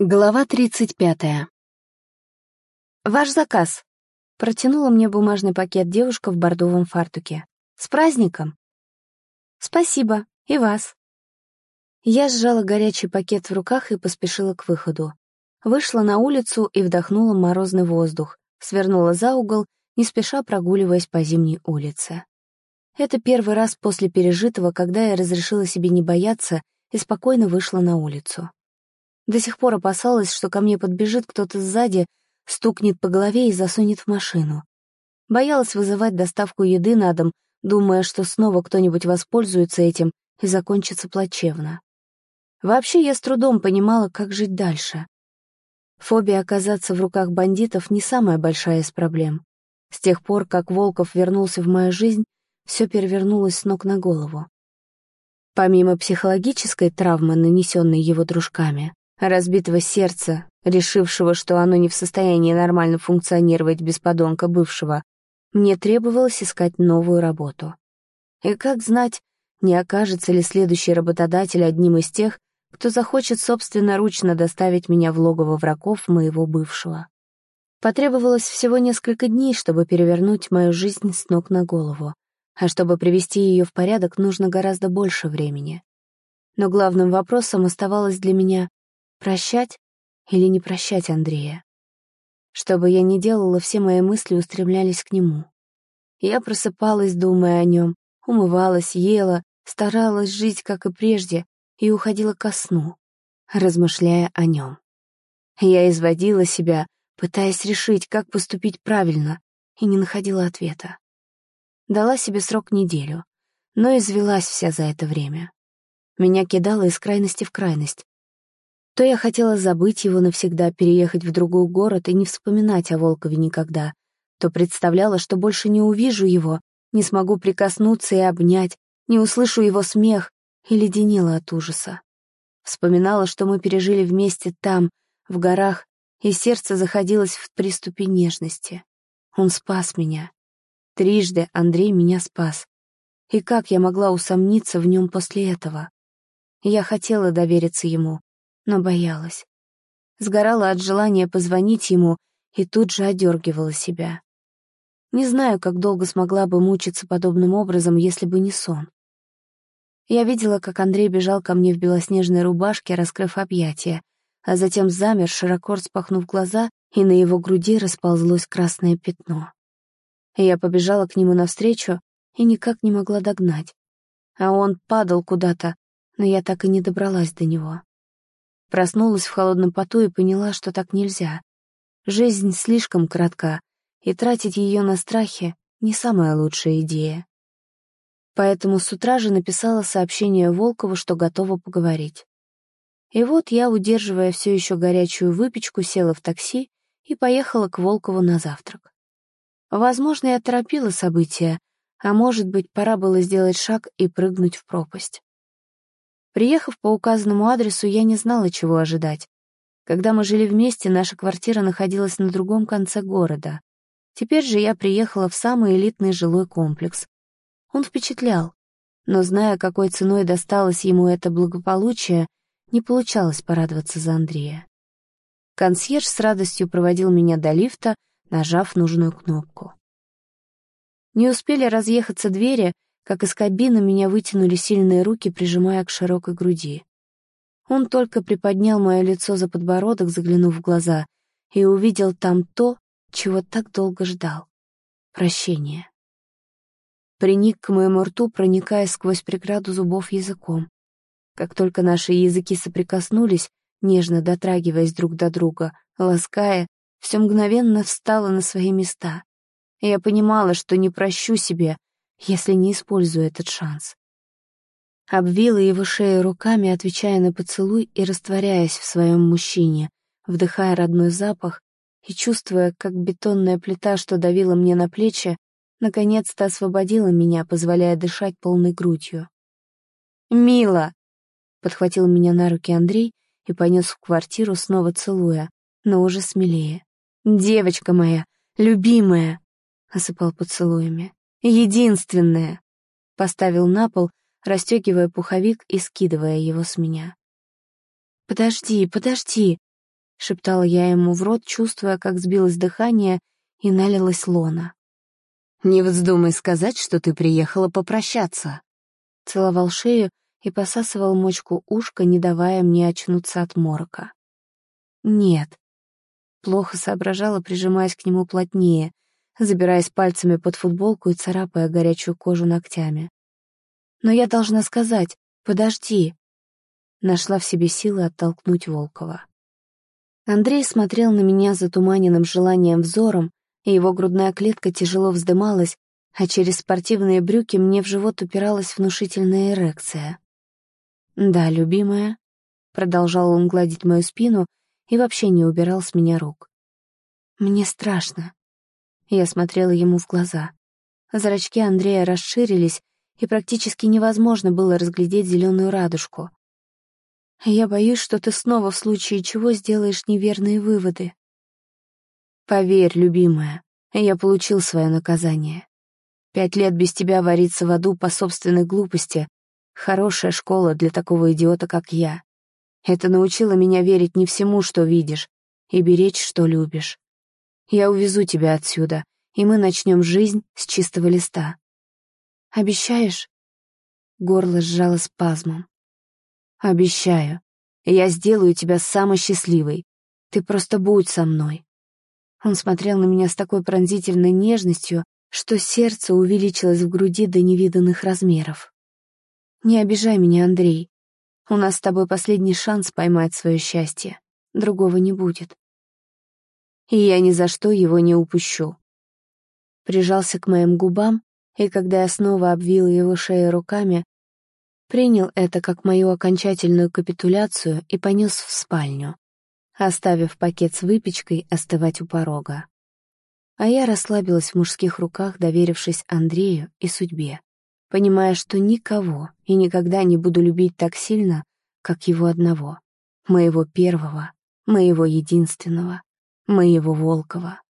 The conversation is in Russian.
Глава тридцать пятая. «Ваш заказ!» — протянула мне бумажный пакет девушка в бордовом фартуке. «С праздником!» «Спасибо, и вас!» Я сжала горячий пакет в руках и поспешила к выходу. Вышла на улицу и вдохнула морозный воздух, свернула за угол, не спеша прогуливаясь по зимней улице. Это первый раз после пережитого, когда я разрешила себе не бояться и спокойно вышла на улицу. До сих пор опасалась, что ко мне подбежит кто-то сзади, стукнет по голове и засунет в машину. Боялась вызывать доставку еды на дом, думая, что снова кто-нибудь воспользуется этим и закончится плачевно. Вообще я с трудом понимала, как жить дальше. Фобия оказаться в руках бандитов не самая большая из проблем. С тех пор, как Волков вернулся в мою жизнь, все перевернулось с ног на голову. Помимо психологической травмы, нанесенной его дружками, разбитого сердца, решившего, что оно не в состоянии нормально функционировать без подонка бывшего, мне требовалось искать новую работу. И как знать, не окажется ли следующий работодатель одним из тех, кто захочет собственноручно доставить меня в логово врагов моего бывшего. Потребовалось всего несколько дней, чтобы перевернуть мою жизнь с ног на голову, а чтобы привести ее в порядок, нужно гораздо больше времени. Но главным вопросом оставалось для меня, Прощать или не прощать Андрея? Что бы я ни делала, все мои мысли устремлялись к нему. Я просыпалась, думая о нем, умывалась, ела, старалась жить, как и прежде, и уходила ко сну, размышляя о нем. Я изводила себя, пытаясь решить, как поступить правильно, и не находила ответа. Дала себе срок неделю, но извелась вся за это время. Меня кидало из крайности в крайность, то я хотела забыть его навсегда, переехать в другой город и не вспоминать о Волкове никогда, то представляла, что больше не увижу его, не смогу прикоснуться и обнять, не услышу его смех и леденела от ужаса. Вспоминала, что мы пережили вместе там, в горах, и сердце заходилось в приступе нежности. Он спас меня. Трижды Андрей меня спас. И как я могла усомниться в нем после этого? Я хотела довериться ему, но боялась. Сгорала от желания позвонить ему и тут же одергивала себя. Не знаю, как долго смогла бы мучиться подобным образом, если бы не сон. Я видела, как Андрей бежал ко мне в белоснежной рубашке, раскрыв объятия, а затем замер, широко распахнув глаза, и на его груди расползлось красное пятно. Я побежала к нему навстречу и никак не могла догнать. А он падал куда-то, но я так и не добралась до него. Проснулась в холодном поту и поняла, что так нельзя. Жизнь слишком коротка, и тратить ее на страхи — не самая лучшая идея. Поэтому с утра же написала сообщение Волкову, что готова поговорить. И вот я, удерживая все еще горячую выпечку, села в такси и поехала к Волкову на завтрак. Возможно, я торопила события, а может быть, пора было сделать шаг и прыгнуть в пропасть. Приехав по указанному адресу, я не знала, чего ожидать. Когда мы жили вместе, наша квартира находилась на другом конце города. Теперь же я приехала в самый элитный жилой комплекс. Он впечатлял, но, зная, какой ценой досталось ему это благополучие, не получалось порадоваться за Андрея. Консьерж с радостью проводил меня до лифта, нажав нужную кнопку. Не успели разъехаться двери, как из кабины меня вытянули сильные руки, прижимая к широкой груди. Он только приподнял мое лицо за подбородок, заглянув в глаза, и увидел там то, чего так долго ждал — прощение. Приник к моему рту, проникая сквозь преграду зубов языком. Как только наши языки соприкоснулись, нежно дотрагиваясь друг до друга, лаская, все мгновенно встало на свои места. Я понимала, что не прощу себе, если не использую этот шанс. Обвила его шею руками, отвечая на поцелуй и растворяясь в своем мужчине, вдыхая родной запах и чувствуя, как бетонная плита, что давила мне на плечи, наконец-то освободила меня, позволяя дышать полной грудью. «Мила!» — подхватил меня на руки Андрей и понес в квартиру, снова целуя, но уже смелее. «Девочка моя, любимая!» — осыпал поцелуями. Единственное. Поставил на пол, расстегивая пуховик и скидывая его с меня. «Подожди, подожди!» шептала я ему в рот, чувствуя, как сбилось дыхание и налилась лона. «Не вздумай сказать, что ты приехала попрощаться». Целовал шею и посасывал мочку ушка, не давая мне очнуться от морока. «Нет». Плохо соображала, прижимаясь к нему плотнее, забираясь пальцами под футболку и царапая горячую кожу ногтями. «Но я должна сказать, подожди». Нашла в себе силы оттолкнуть Волкова. Андрей смотрел на меня затуманенным желанием взором, и его грудная клетка тяжело вздымалась, а через спортивные брюки мне в живот упиралась внушительная эрекция. «Да, любимая», — продолжал он гладить мою спину и вообще не убирал с меня рук. «Мне страшно». Я смотрела ему в глаза. Зрачки Андрея расширились, и практически невозможно было разглядеть зеленую радужку. Я боюсь, что ты снова в случае чего сделаешь неверные выводы. Поверь, любимая, я получил свое наказание. Пять лет без тебя вариться в аду по собственной глупости — хорошая школа для такого идиота, как я. Это научило меня верить не всему, что видишь, и беречь, что любишь. Я увезу тебя отсюда, и мы начнем жизнь с чистого листа. Обещаешь? Горло сжало спазмом. Обещаю. Я сделаю тебя самой счастливой. Ты просто будь со мной. Он смотрел на меня с такой пронзительной нежностью, что сердце увеличилось в груди до невиданных размеров. Не обижай меня, Андрей. У нас с тобой последний шанс поймать свое счастье. Другого не будет. И я ни за что его не упущу. Прижался к моим губам, и когда я снова обвил его шею руками, принял это как мою окончательную капитуляцию и понес в спальню, оставив пакет с выпечкой остывать у порога. А я расслабилась в мужских руках, доверившись Андрею и судьбе, понимая, что никого и никогда не буду любить так сильно, как его одного, моего первого, моего единственного, моего Волкова.